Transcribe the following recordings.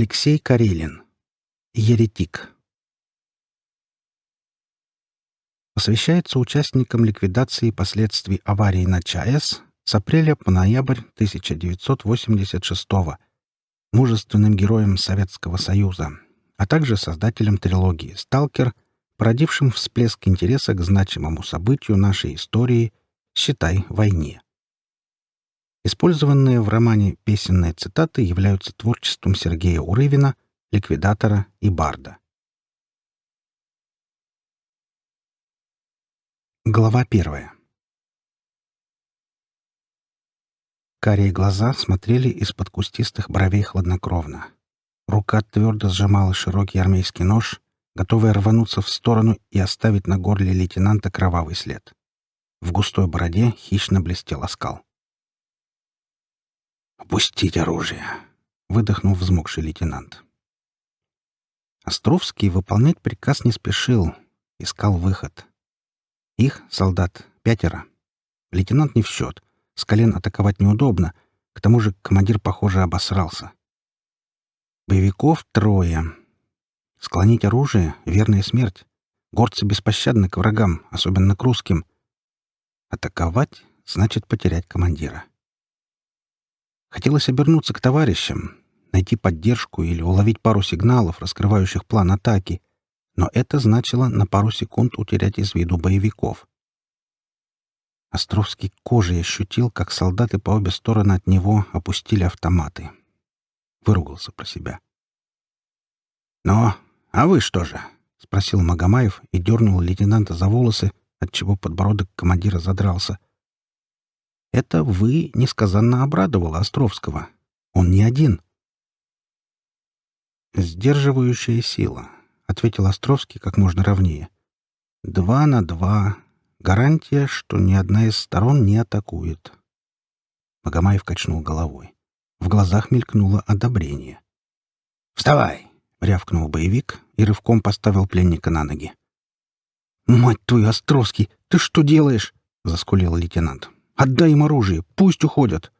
Алексей Карелин. Еретик. Посвящается участникам ликвидации последствий аварии на ЧАЭС с апреля по ноябрь 1986 года, мужественным героям Советского Союза, а также создателем трилогии «Сталкер», породившим всплеск интереса к значимому событию нашей истории, считай, войне. Использованные в романе песенные цитаты являются творчеством Сергея Урывина, ликвидатора и барда. Глава первая. Карие глаза смотрели из-под кустистых бровей хладнокровно. Рука твердо сжимала широкий армейский нож, готовая рвануться в сторону и оставить на горле лейтенанта кровавый след. В густой бороде хищно блестел оскал. «Опустить оружие!» — выдохнул взмокший лейтенант. Островский выполнять приказ не спешил, искал выход. Их, солдат, пятеро. Лейтенант не в счет, с колен атаковать неудобно, к тому же командир, похоже, обосрался. Боевиков трое. Склонить оружие — верная смерть. Горцы беспощадны к врагам, особенно к русским. Атаковать — значит потерять командира. Хотелось обернуться к товарищам, найти поддержку или уловить пару сигналов, раскрывающих план атаки, но это значило на пару секунд утерять из виду боевиков. Островский кожей ощутил, как солдаты по обе стороны от него опустили автоматы. Выругался про себя. Но а вы что же?» — спросил Магомаев и дернул лейтенанта за волосы, отчего подбородок командира задрался — это вы несказанно обрадовало Островского. Он не один. «Сдерживающая сила», — ответил Островский как можно ровнее. «Два на два. Гарантия, что ни одна из сторон не атакует». Магомаев качнул головой. В глазах мелькнуло одобрение. «Вставай!» — рявкнул боевик и рывком поставил пленника на ноги. «Мать твою, Островский, ты что делаешь?» — заскулил лейтенант. Отдай им оружие, пусть уходят!»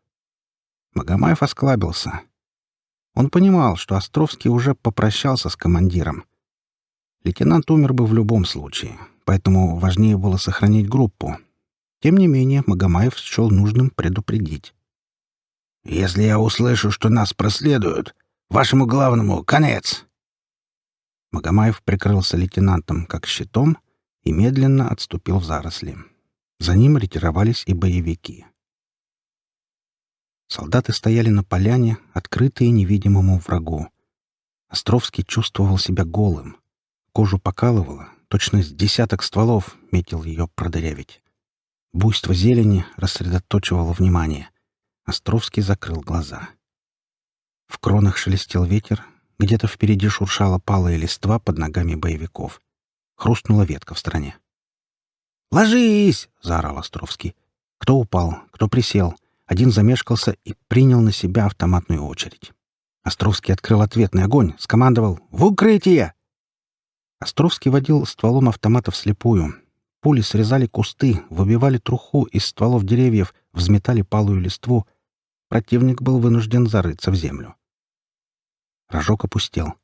Магомаев осклабился. Он понимал, что Островский уже попрощался с командиром. Лейтенант умер бы в любом случае, поэтому важнее было сохранить группу. Тем не менее, Магомаев счел нужным предупредить. «Если я услышу, что нас проследуют, вашему главному конец!» Магомаев прикрылся лейтенантом как щитом и медленно отступил в заросли. За ним ретировались и боевики. Солдаты стояли на поляне, открытые невидимому врагу. Островский чувствовал себя голым. Кожу покалывало, точно с десяток стволов метил ее продырявить. Буйство зелени рассредоточивало внимание. Островский закрыл глаза. В кронах шелестел ветер, где-то впереди шуршала палая листва под ногами боевиков. Хрустнула ветка в стороне. «Ложись!» — заорал Островский. Кто упал, кто присел. Один замешкался и принял на себя автоматную очередь. Островский открыл ответный огонь, скомандовал «В укрытие!». Островский водил стволом автомата вслепую. Пули срезали кусты, выбивали труху из стволов деревьев, взметали палую листву. Противник был вынужден зарыться в землю. Рожок опустел.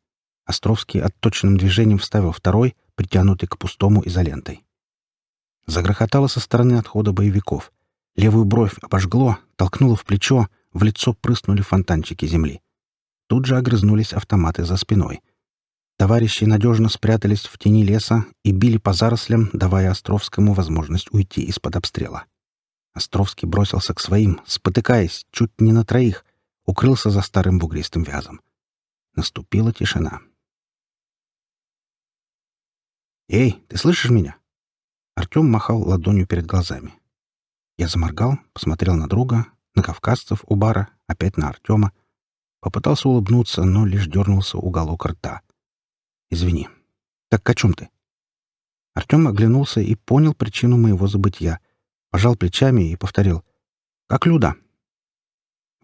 Островский отточенным движением вставил второй, притянутый к пустому изолентой. Загрохотало со стороны отхода боевиков. Левую бровь обожгло, толкнуло в плечо, в лицо прыснули фонтанчики земли. Тут же огрызнулись автоматы за спиной. Товарищи надежно спрятались в тени леса и били по зарослям, давая Островскому возможность уйти из-под обстрела. Островский бросился к своим, спотыкаясь, чуть не на троих, укрылся за старым бугристым вязом. Наступила тишина. «Эй, ты слышишь меня?» Артем махал ладонью перед глазами. Я заморгал, посмотрел на друга, на кавказцев у бара, опять на Артема. Попытался улыбнуться, но лишь дернулся уголок рта. «Извини. Так о чем ты?» Артем оглянулся и понял причину моего забытья. Пожал плечами и повторил. «Как Люда?»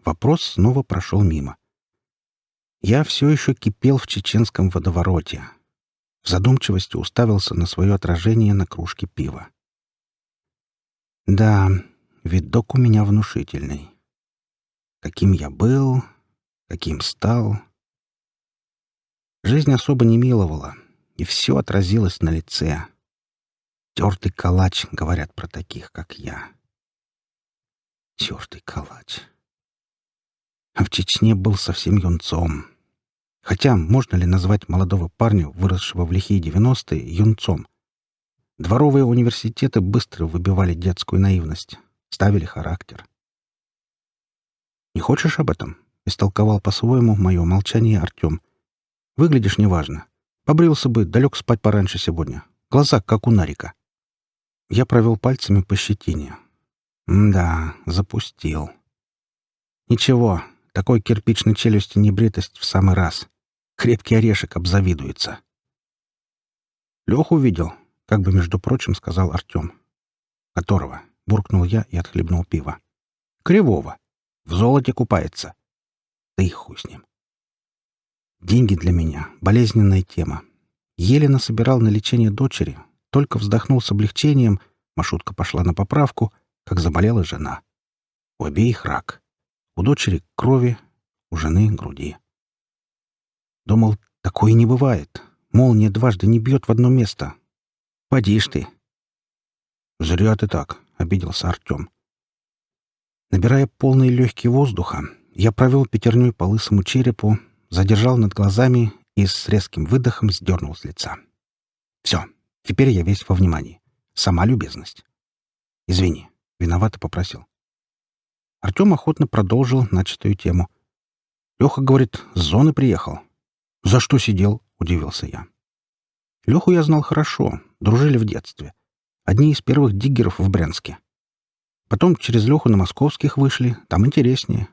Вопрос снова прошел мимо. Я все еще кипел в чеченском водовороте, в задумчивости уставился на свое отражение на кружке пива. Да, видок у меня внушительный. Каким я был, каким стал. Жизнь особо не миловала, и все отразилось на лице. Тертый калач, говорят про таких, как я. Тертый калач. А в Чечне был совсем юнцом. Хотя можно ли назвать молодого парня, выросшего в лихие 90-е, юнцом? Дворовые университеты быстро выбивали детскую наивность, ставили характер. «Не хочешь об этом?» — истолковал по-своему мое молчание Артем. «Выглядишь неважно. Побрился бы, далек спать пораньше сегодня. Глаза как у Нарика». Я провел пальцами по щетине. «Да, запустил». «Ничего, такой кирпичной челюсти небритость в самый раз крепкий орешек обзавидуется. Лех увидел, как бы, между прочим, сказал Артем. Которого? Буркнул я и отхлебнул пиво. Кривого. В золоте купается. Да и хуй с ним. Деньги для меня — болезненная тема. Еле насобирал на лечение дочери, только вздохнул с облегчением, маршрутка пошла на поправку, как заболела жена. У обеих рак. У дочери — крови, у жены — груди. Думал, такое не бывает. Молния дважды не бьет в одно место. Подишь ты. Зря ты так, — обиделся Артем. Набирая полные легкие воздуха, я провел пятерней по лысому черепу, задержал над глазами и с резким выдохом сдернул с лица. Все, теперь я весь во внимании. Сама любезность. Извини, виновато попросил. Артем охотно продолжил начатую тему. Леха говорит, с зоны приехал. «За что сидел?» — удивился я. Леху я знал хорошо, дружили в детстве. Одни из первых диггеров в Брянске. Потом через Леху на московских вышли, там интереснее.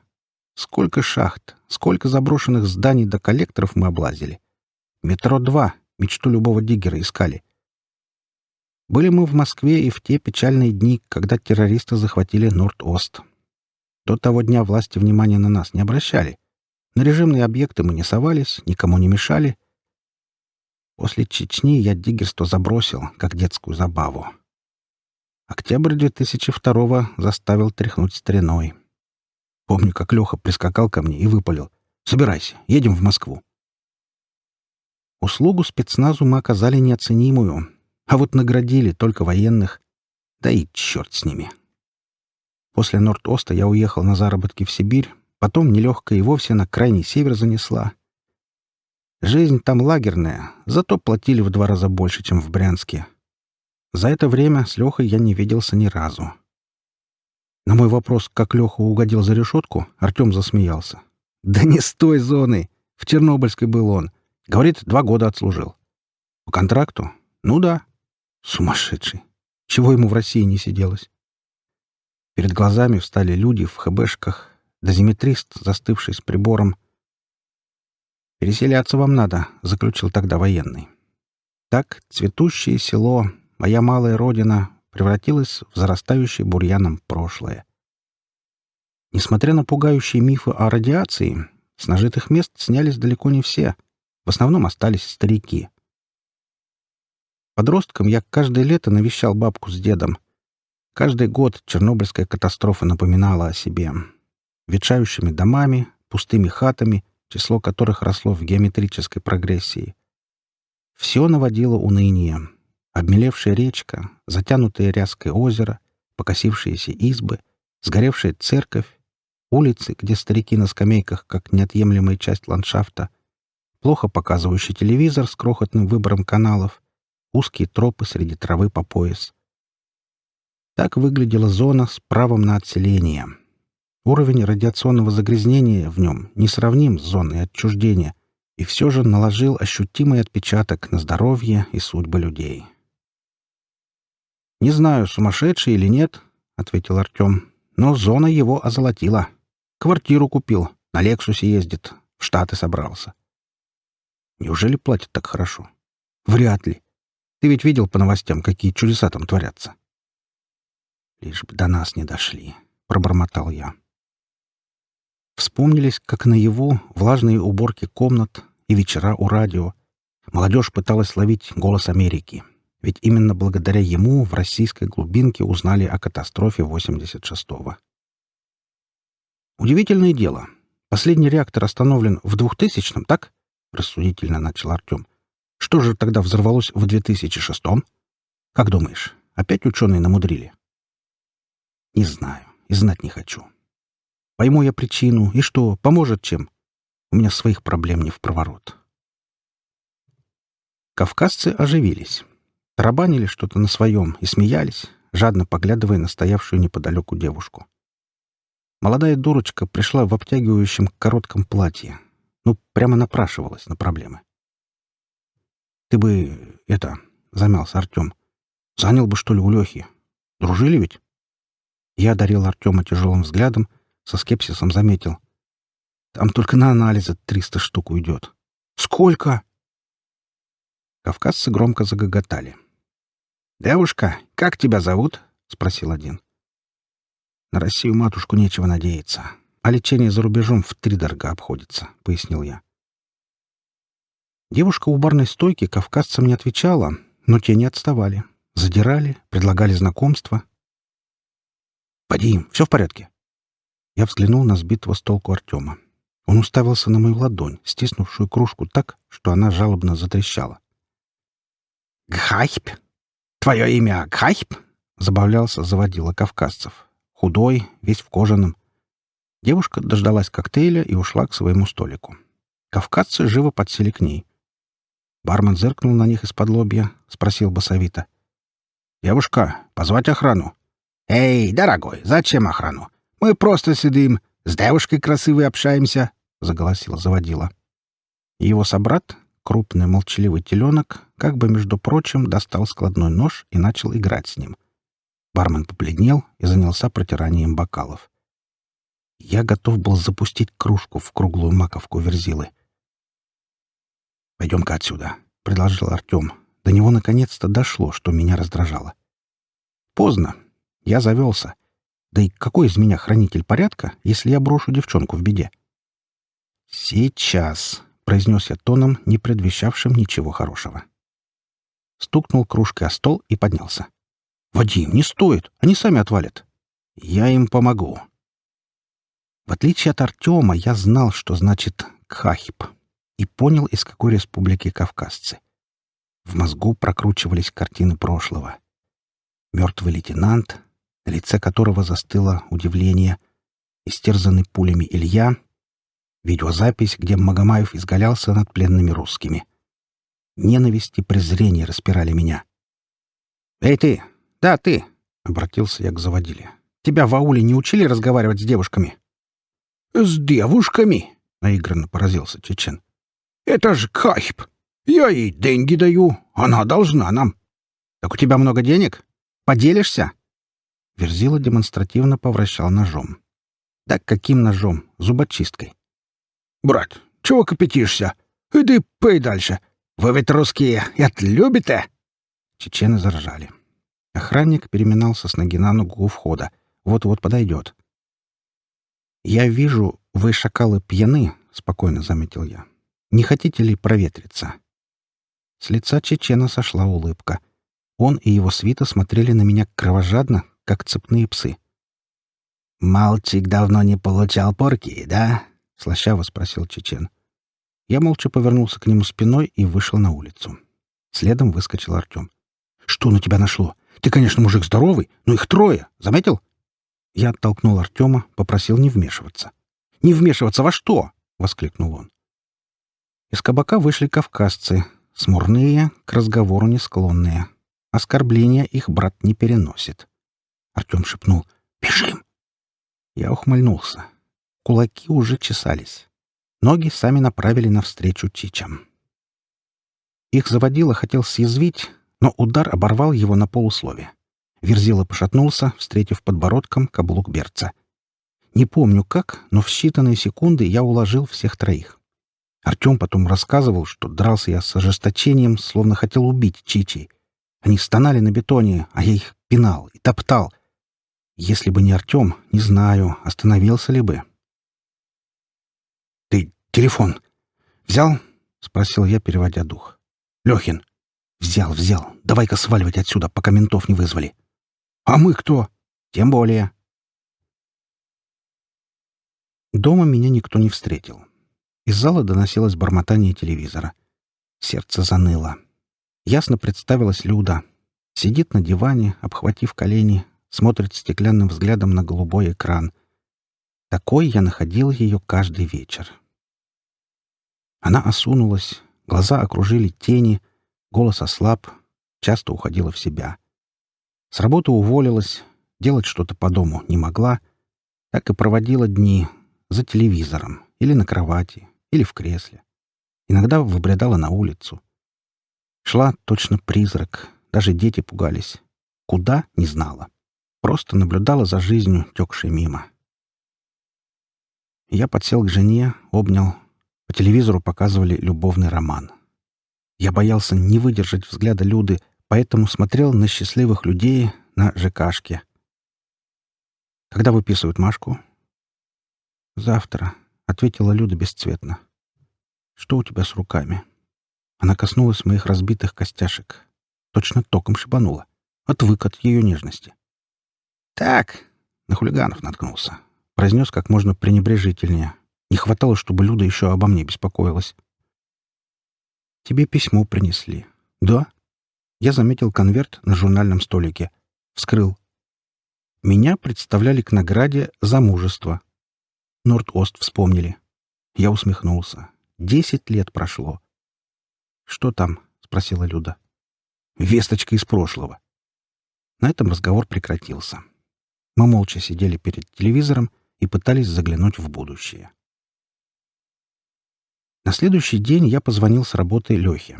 Сколько шахт, сколько заброшенных зданий до коллекторов мы облазили. Метро-2, мечту любого диггера искали. Были мы в Москве и в те печальные дни, когда террористы захватили Норд-Ост. До того дня власти внимания на нас не обращали. На режимные объекты мы не совались, никому не мешали. После Чечни я диггерство забросил, как детскую забаву. Октябрь 2002-го заставил тряхнуть стариной. Помню, как Леха прискакал ко мне и выпалил. «Собирайся, едем в Москву». Услугу спецназу мы оказали неоценимую, а вот наградили только военных. Да и черт с ними. После Норд-Оста я уехал на заработки в Сибирь, Потом нелегко и вовсе на крайний север занесла. Жизнь там лагерная, зато платили в два раза больше, чем в Брянске. За это время с Лехой я не виделся ни разу. На мой вопрос, как Леха угодил за решетку, Артем засмеялся. «Да не с той зоны! В Чернобыльской был он. Говорит, два года отслужил. По контракту? Ну да. Сумасшедший. Чего ему в России не сиделось?» Перед глазами встали люди в хэбэшках, Дозиметрист, застывший с прибором. «Переселяться вам надо», — заключил тогда военный. Так цветущее село, моя малая родина, превратилось в зарастающее бурьяном прошлое. Несмотря на пугающие мифы о радиации, с нажитых мест снялись далеко не все, в основном остались старики. Подростком я каждое лето навещал бабку с дедом. Каждый год чернобыльская катастрофа напоминала о себе ветшающими домами, пустыми хатами, число которых росло в геометрической прогрессии. Все наводило уныние. Обмелевшая речка, затянутое ряское озеро, покосившиеся избы, сгоревшая церковь, улицы, где старики на скамейках как неотъемлемая часть ландшафта, плохо показывающий телевизор с крохотным выбором каналов, узкие тропы среди травы по пояс. Так выглядела зона с правом на отселение — Уровень радиационного загрязнения в нем несравним с зоной отчуждения и все же наложил ощутимый отпечаток на здоровье и судьбы людей. «Не знаю, сумасшедший или нет», — ответил Артем, — «но зона его озолотила. Квартиру купил, на «Лексусе» ездит, в Штаты собрался». «Неужели платят так хорошо?» «Вряд ли. Ты ведь видел по новостям, какие чудеса там творятся?» «Лишь бы до нас не дошли», — пробормотал я. Вспомнились, как наяву, влажные уборки комнат и вечера у радио. Молодежь пыталась ловить голос Америки. Ведь именно благодаря ему в российской глубинке узнали о катастрофе 86-го. «Удивительное дело. Последний реактор остановлен в 2000-м, так?» — рассудительно начал Артем. «Что же тогда взорвалось в 2006-м? Как думаешь, опять ученые намудрили?» «Не знаю и знать не хочу. Пойму я причину, и что, поможет чем? У меня своих проблем не в проворот. Кавказцы оживились. Тарабанили что-то на своем и смеялись, жадно поглядывая на стоявшую неподалеку девушку. Молодая дурочка пришла в обтягивающем коротком платье. Ну, прямо напрашивалась на проблемы. «Ты бы... это...» — замялся Артем. «Занял бы, что ли, у Лехи? Дружили ведь?» Я дарил Артема тяжелым взглядом — со скепсисом заметил. «Там только на анализы триста штук уйдет». «Сколько?» Кавказцы громко загоготали. «Девушка, как тебя зовут?» — спросил один. «На Россию матушку нечего надеяться, а лечение за рубежом в три дорога обходится», — пояснил я. Девушка у барной стойки кавказцам не отвечала, но те не отставали. Задирали, предлагали знакомство. «Вадим, все в порядке?» Я взглянул на сбитого с толку Артема. Он уставился на мою ладонь, стиснувшую кружку так, что она жалобно затрещала. «Гхайп! Твое имя Гхайп?» — забавлялся заводила кавказцев. Худой, весь в кожаном. Девушка дождалась коктейля и ушла к своему столику. Кавказцы живо подсели к ней. Бармен зыркнул на них из-под лобья, спросил басовито. «Девушка, позвать охрану?» «Эй, дорогой, зачем охрану? Мы просто сидим, с девушкой красивой общаемся», — заголосила заводила. Его собрат, крупный молчаливый теленок, как бы, между прочим, достал складной нож и начал играть с ним. Бармен побледнел и занялся протиранием бокалов. Я готов был запустить кружку в круглую маковку верзилы. «Пойдем-ка отсюда», — предложил Артем. До него наконец-то дошло, что меня раздражало. «Поздно. Я завелся. Да и какой из меня хранитель порядка, если я брошу девчонку в беде? «Сейчас», — произнес я тоном, не предвещавшим ничего хорошего. Стукнул кружкой о стол и поднялся. «Вадим, не стоит, они сами отвалят». «Я им помогу». В отличие от Артема, я знал, что значит «кхахип», и понял, из какой республики кавказцы. В мозгу прокручивались картины прошлого. Мертвый лейтенант, на лице которого застыло удивление, истерзанный пулями Илья, видеозапись, где Магомаев изгалялся над пленными русскими. Ненависть и презрение распирали меня. «Эй ты! Да, ты!» — обратился я к заводиле. «Тебя в ауле не учили разговаривать с девушками?» «С девушками?» — наигранно поразился Чечен. «Это же кайп! Я ей деньги даю, она должна нам!» «Так у тебя много денег? Поделишься?» Верзила демонстративно повращал ножом. Так каким ножом? Зубочисткой». «Брат, чего кипятишься? Иди пей дальше. Вы ведь русские, и отлюбите!» Чечены заржали. Охранник переминался с ноги на ногу у входа. Вот-вот подойдет. «Я вижу, вы, шакалы, пьяны», — спокойно заметил я. «Не хотите ли проветриться?» С лица Чечена сошла улыбка. Он и его свита смотрели на меня кровожадно, как цепные псы. «Мальчик давно не получал порки, да?» — слащаво спросил Чечен. Я молча повернулся к нему спиной и вышел на улицу. Следом выскочил Артем. «Что на тебя нашло? Ты, конечно, мужик здоровый, но их трое, заметил?» Я оттолкнул Артема, попросил не вмешиваться. «Не вмешиваться во что?» — воскликнул он. Из кабака вышли кавказцы, смурные, к разговору не склонные. Оскорбления их брат не переносит. Артем шепнул «Бежим!». Я ухмыльнулся. Кулаки уже чесались. Ноги сами направили навстречу Чичам. Их заводило хотел съязвить, но удар оборвал его на полуслове. Верзила пошатнулся, встретив подбородком каблук берца. Не помню как, но в считанные секунды я уложил всех троих. Артем потом рассказывал, что дрался я с ожесточением, словно хотел убить Чичи. Они стонали на бетоне, а я их пинал и топтал — если бы не Артем, не знаю, остановился ли бы. «Ты телефон взял?» — спросил я, переводя дух. «Лехин!» «Взял, взял. Давай-ка сваливать отсюда, пока ментов не вызвали». «А мы кто?» «Тем более». Дома меня никто не встретил. Из зала доносилось бормотание телевизора. Сердце заныло. Ясно представилась Люда. Сидит на диване, обхватив колени, смотрит стеклянным взглядом на голубой экран. Такой я находил ее каждый вечер. Она осунулась, глаза окружили тени, голос ослаб, часто уходила в себя. С работы уволилась, делать что-то по дому не могла, так и проводила дни за телевизором или на кровати, или в кресле. Иногда выбредала на улицу. Шла точно призрак, даже дети пугались. Куда — не знала просто наблюдала за жизнью, текшей мимо. Я подсел к жене, обнял. По телевизору показывали любовный роман. Я боялся не выдержать взгляда Люды, поэтому смотрел на счастливых людей на ЖКшке. «Когда выписывают Машку?» «Завтра», — ответила Люда бесцветно. «Что у тебя с руками?» Она коснулась моих разбитых костяшек. Точно током шибанула. Отвык от ее нежности. Так, на хулиганов наткнулся. Произнес как можно пренебрежительнее. Не хватало, чтобы Люда еще обо мне беспокоилась. Тебе письмо принесли. Да? Я заметил конверт на журнальном столике. Вскрыл. Меня представляли к награде за мужество. Норд-Ост вспомнили. Я усмехнулся. Десять лет прошло. «Что там?» — спросила Люда. «Весточка из прошлого». На этом разговор прекратился. Мы молча сидели перед телевизором и пытались заглянуть в будущее. На следующий день я позвонил с работы Лехе.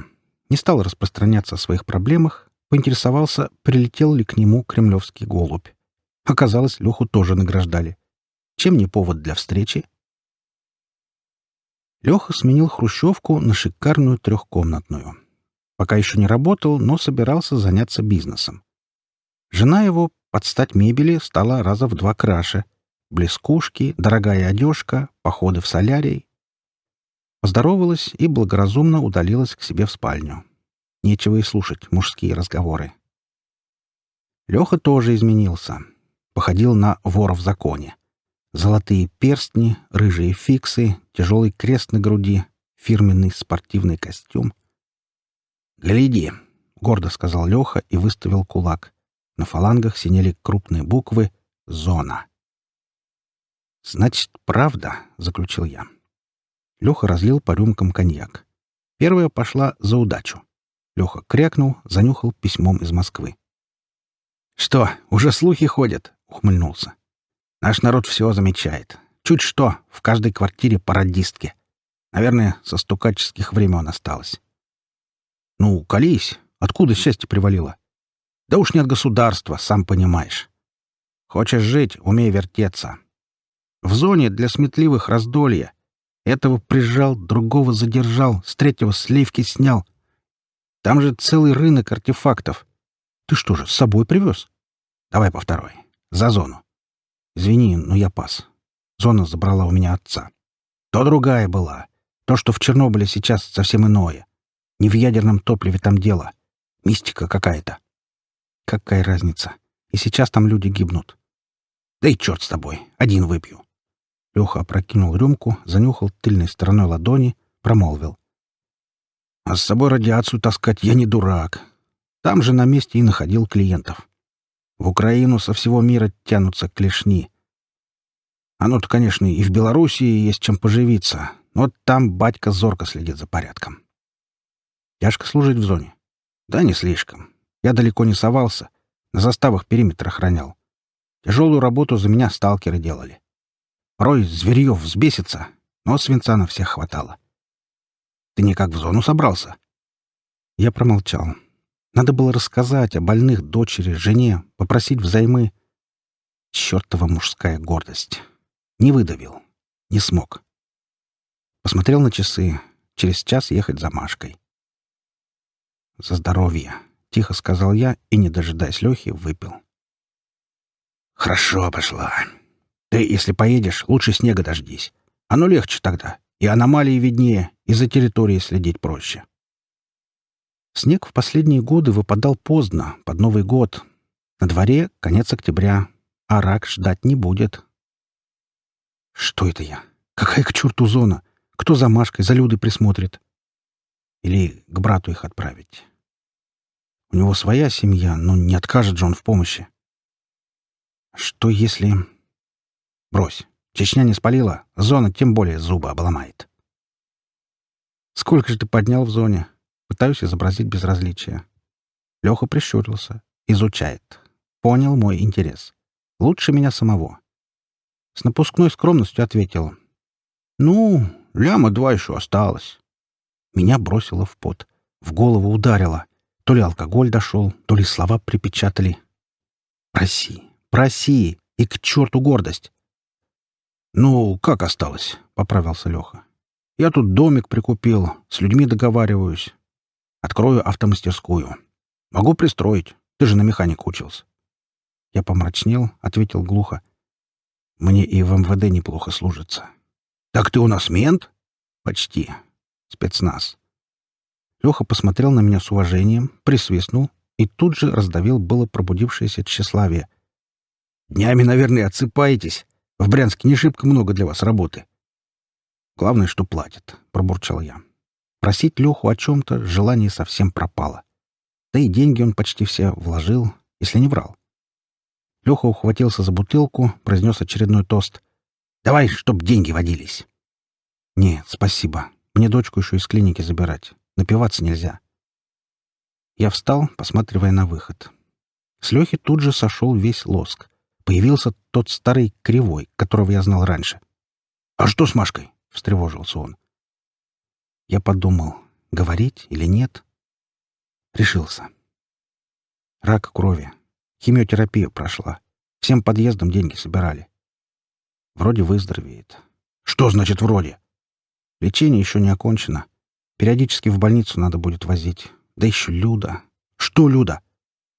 Не стал распространяться о своих проблемах, поинтересовался, прилетел ли к нему кремлевский голубь. Оказалось, Леху тоже награждали. Чем не повод для встречи? Леха сменил хрущевку на шикарную трехкомнатную. Пока еще не работал, но собирался заняться бизнесом. Жена его Подстать мебели стало раза в два краше. Блескушки, дорогая одежка, походы в солярий. Поздоровалась и благоразумно удалилась к себе в спальню. Нечего и слушать мужские разговоры. Леха тоже изменился. Походил на вора в законе. Золотые перстни, рыжие фиксы, тяжелый крест на груди, фирменный спортивный костюм. «Гляди!» — гордо сказал Леха и выставил кулак. На фалангах синели крупные буквы «Зона». «Значит, правда», — заключил я. Леха разлил по рюмкам коньяк. Первая пошла за удачу. Леха крякнул, занюхал письмом из Москвы. «Что, уже слухи ходят?» — ухмыльнулся. «Наш народ все замечает. Чуть что, в каждой квартире пародистки. Наверное, со стукаческих времен осталось». «Ну, колись. Откуда счастье привалило?» Да уж нет государства, сам понимаешь. Хочешь жить, умей вертеться. В зоне для сметливых раздолье. Этого прижал, другого задержал, с третьего сливки снял. Там же целый рынок артефактов. Ты что же, с собой привез? Давай по второй. За зону. Извини, но я пас. Зона забрала у меня отца. То другая была. То, что в Чернобыле сейчас совсем иное. Не в ядерном топливе там дело. Мистика какая-то. Какая разница? И сейчас там люди гибнут. Да и черт с тобой, один выпью. Леха опрокинул рюмку, занюхал тыльной стороной ладони, промолвил. А с собой радиацию таскать я не дурак. Там же на месте и находил клиентов. В Украину со всего мира тянутся клешни. Оно-то, конечно, и в Белоруссии есть чем поживиться, но там батька зорко следит за порядком. Тяжко служить в зоне? Да не слишком. Я далеко не совался, на заставах периметр охранял. Тяжелую работу за меня сталкеры делали. Рой зверьев взбесится, но свинца на всех хватало. Ты никак в зону собрался? Я промолчал. Надо было рассказать о больных дочери, жене, попросить взаймы. Чертова мужская гордость. Не выдавил. Не смог. Посмотрел на часы. Через час ехать за Машкой. За здоровье. — тихо сказал я и, не дожидаясь Лехи, выпил. «Хорошо пошла. Ты, если поедешь, лучше снега дождись. Оно легче тогда, и аномалии виднее, и за территорией следить проще». Снег в последние годы выпадал поздно, под Новый год. На дворе конец октября, а рак ждать не будет. «Что это я? Какая к черту зона? Кто за Машкой, за Людой присмотрит?» «Или к брату их отправить?» У него своя семья, но не откажет же он в помощи. Что если... Брось. Чечня не спалила. Зона тем более зубы обломает. Сколько же ты поднял в зоне? Пытаюсь изобразить безразличие. Леха прищурился. Изучает. Понял мой интерес. Лучше меня самого. С напускной скромностью ответил. Ну, ляма два еще осталось. Меня бросило в пот. В голову ударило. То ли алкоголь дошел, то ли слова припечатали. Проси, проси, и к черту гордость. «Ну, как осталось?» — поправился Леха. «Я тут домик прикупил, с людьми договариваюсь. Открою автомастерскую. Могу пристроить, ты же на механику учился». Я помрачнел, ответил глухо. «Мне и в МВД неплохо служится». «Так ты у нас мент?» «Почти. Спецназ. Леха посмотрел на меня с уважением, присвистнул и тут же раздавил было пробудившееся тщеславие. «Днями, наверное, отсыпаетесь. В Брянске не шибко много для вас работы». «Главное, что платят», — пробурчал я. Просить Леху о чем-то желание совсем пропало. Да и деньги он почти все вложил, если не врал. Леха ухватился за бутылку, произнес очередной тост. «Давай, чтоб деньги водились». «Нет, спасибо. Мне дочку еще из клиники забирать. Напиваться нельзя. Я встал, посматривая на выход. С Лехи тут же сошел весь лоск. Появился тот старый кривой, которого я знал раньше. «А что с Машкой?» — встревожился он. Я подумал, говорить или нет. Решился. Рак крови. Химиотерапию прошла. Всем подъездом деньги собирали. Вроде выздоровеет. «Что значит «вроде»?» Лечение еще не окончено. Периодически в больницу надо будет возить. Да еще Люда. Что Люда?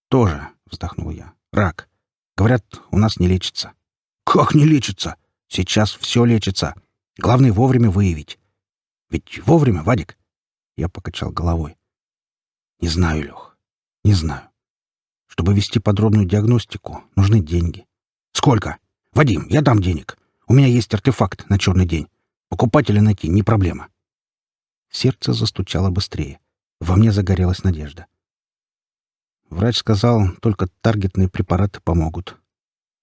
Тоже, вздохнул я. Рак. Говорят, у нас не лечится. Как не лечится? Сейчас все лечится. Главное вовремя выявить. Ведь вовремя, Вадик. Я покачал головой. Не знаю, Лех. Не знаю. Чтобы вести подробную диагностику, нужны деньги. Сколько? Вадим, я дам денег. У меня есть артефакт на черный день. Покупателя найти не проблема. Сердце застучало быстрее. Во мне загорелась надежда. Врач сказал, только таргетные препараты помогут.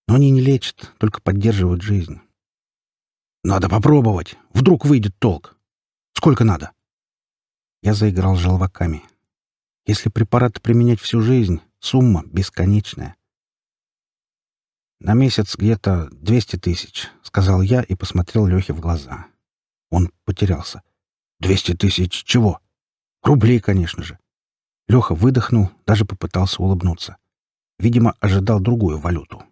Но они не лечат, только поддерживают жизнь. «Надо попробовать! Вдруг выйдет толк! Сколько надо?» Я заиграл желваками. «Если препараты применять всю жизнь, сумма бесконечная». «На месяц где-то 200 тысяч», — сказал я и посмотрел Лехе в глаза. Он потерялся. Двести тысяч чего? Рублей, конечно же. Леха выдохнул, даже попытался улыбнуться. Видимо, ожидал другую валюту.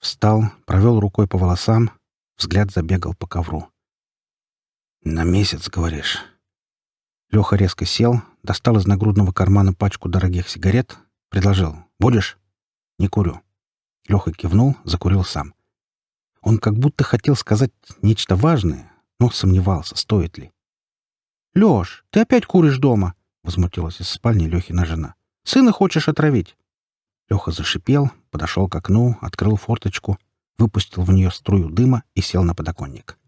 Встал, провел рукой по волосам, взгляд забегал по ковру. «На месяц, говоришь?» Леха резко сел, достал из нагрудного кармана пачку дорогих сигарет, предложил. «Будешь?» «Не курю». Леха кивнул, закурил сам. Он как будто хотел сказать нечто важное, но сомневался, стоит ли. Лёш, ты опять куришь дома!» — возмутилась из спальни Лёхина жена. «Сына хочешь отравить?» Леха зашипел, подошел к окну, открыл форточку, выпустил в нее струю дыма и сел на подоконник.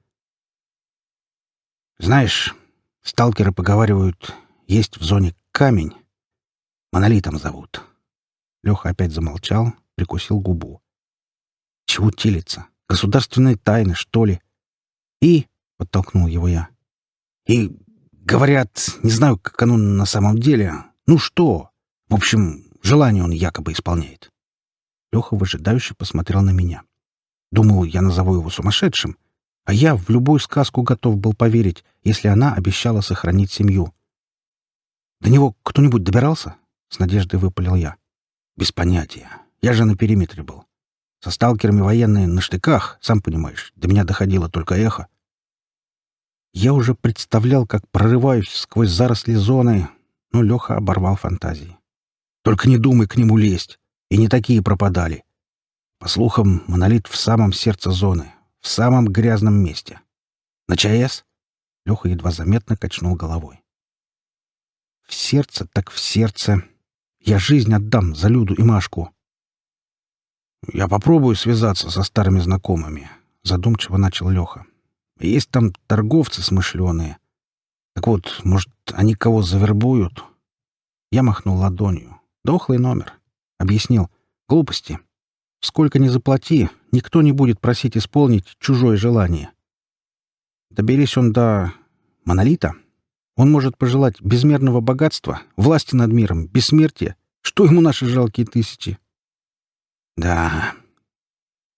«Знаешь, сталкеры поговаривают, есть в зоне камень. Монолитом зовут». Леха опять замолчал, прикусил губу. «Чего телится? Государственные тайны, что ли?» «И...» — подтолкнул его я. «И Говорят, не знаю, как оно на самом деле. Ну что? В общем, желание он якобы исполняет. Леха выжидающе посмотрел на меня. Думал, я назову его сумасшедшим, а я в любую сказку готов был поверить, если она обещала сохранить семью. «До него кто-нибудь добирался?» — с надеждой выпалил я. «Без понятия. Я же на периметре был. Со сталкерами военные на штыках, сам понимаешь, до меня доходило только эхо. Я уже представлял, как прорываюсь сквозь заросли зоны, но Леха оборвал фантазии. «Только не думай к нему лезть! И не такие пропадали!» По слухам, монолит в самом сердце зоны, в самом грязном месте. «На ЧАЭС?» — Леха едва заметно качнул головой. «В сердце так в сердце. Я жизнь отдам за Люду и Машку». «Я попробую связаться со старыми знакомыми», — задумчиво начал Леха. Есть там торговцы смышленые. Так вот, может, они кого завербуют?» Я махнул ладонью. «Дохлый номер». Объяснил. «Глупости. Сколько ни заплати, никто не будет просить исполнить чужое желание. Доберись он до монолита. Он может пожелать безмерного богатства, власти над миром, бессмертия. Что ему наши жалкие тысячи?» «Да.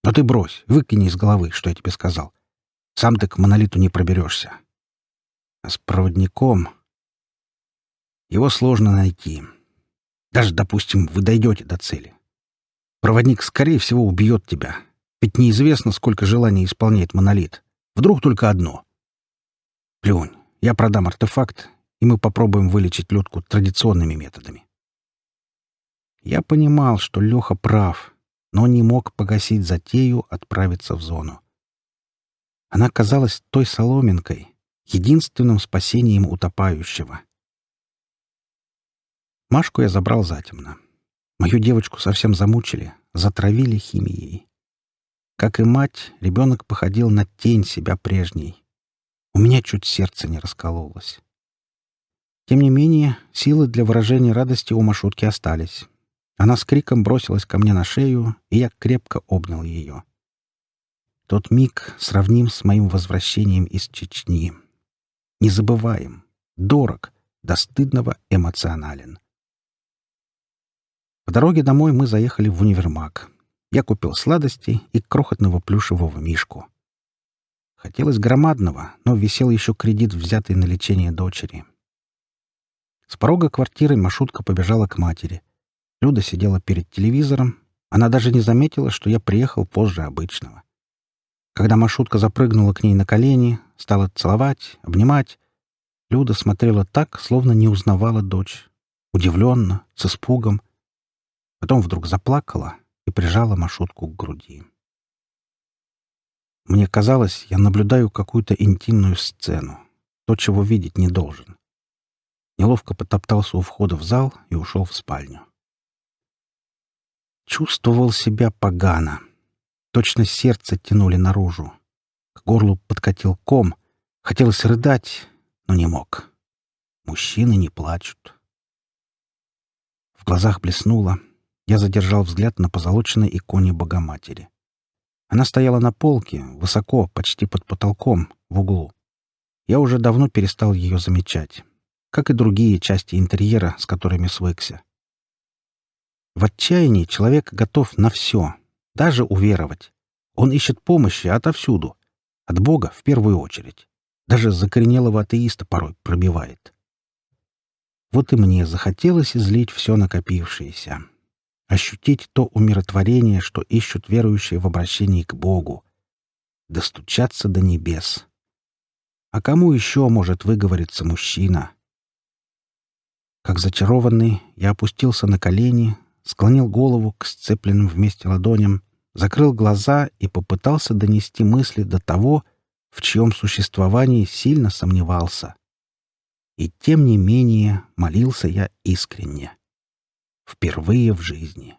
Но ты брось, выкини из головы, что я тебе сказал. Сам ты к монолиту не проберешься. А с проводником... Его сложно найти. Даже, допустим, вы дойдете до цели. Проводник, скорее всего, убьет тебя. Ведь неизвестно, сколько желаний исполняет монолит. Вдруг только одно. Плюнь. Я продам артефакт, и мы попробуем вылечить Людку традиционными методами. Я понимал, что Леха прав, но не мог погасить затею отправиться в зону. Она казалась той соломинкой, единственным спасением утопающего. Машку я забрал затемно. Мою девочку совсем замучили, затравили химией. Как и мать, ребенок походил на тень себя прежней. У меня чуть сердце не раскололось. Тем не менее, силы для выражения радости у Машутки остались. Она с криком бросилась ко мне на шею, и я крепко обнял ее. Тот миг сравним с моим возвращением из Чечни. Не забываем, дорог, до стыдного эмоционален. По дороге домой мы заехали в универмаг. Я купил сладости и крохотного плюшевого мишку. Хотелось громадного, но висел еще кредит, взятый на лечение дочери. С порога квартиры Машутка побежала к матери. Люда сидела перед телевизором. Она даже не заметила, что я приехал позже обычного. Когда маршрутка запрыгнула к ней на колени, стала целовать, обнимать, Люда смотрела так, словно не узнавала дочь. Удивленно, с испугом. Потом вдруг заплакала и прижала маршрутку к груди. Мне казалось, я наблюдаю какую-то интимную сцену, то, чего видеть не должен. Неловко потоптался у входа в зал и ушел в спальню. Чувствовал себя погано — точно сердце тянули наружу. К горлу подкатил ком. Хотелось рыдать, но не мог. Мужчины не плачут. В глазах блеснуло. Я задержал взгляд на позолоченной иконе Богоматери. Она стояла на полке, высоко, почти под потолком, в углу. Я уже давно перестал ее замечать, как и другие части интерьера, с которыми свыкся. В отчаянии человек готов на все — даже уверовать. Он ищет помощи отовсюду. От Бога в первую очередь. Даже закоренелого атеиста порой пробивает. Вот и мне захотелось излить все накопившееся. Ощутить то умиротворение, что ищут верующие в обращении к Богу. Достучаться до небес. А кому еще может выговориться мужчина? Как зачарованный, я опустился на колени, склонил голову к сцепленным вместе ладоням — закрыл глаза и попытался донести мысли до того, в чьем существовании сильно сомневался. И тем не менее молился я искренне. Впервые в жизни.